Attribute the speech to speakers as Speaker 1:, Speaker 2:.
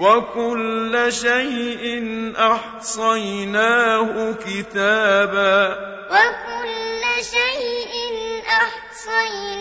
Speaker 1: وكل شيء أحصيناه كتابا
Speaker 2: وكل شيء أحصيناه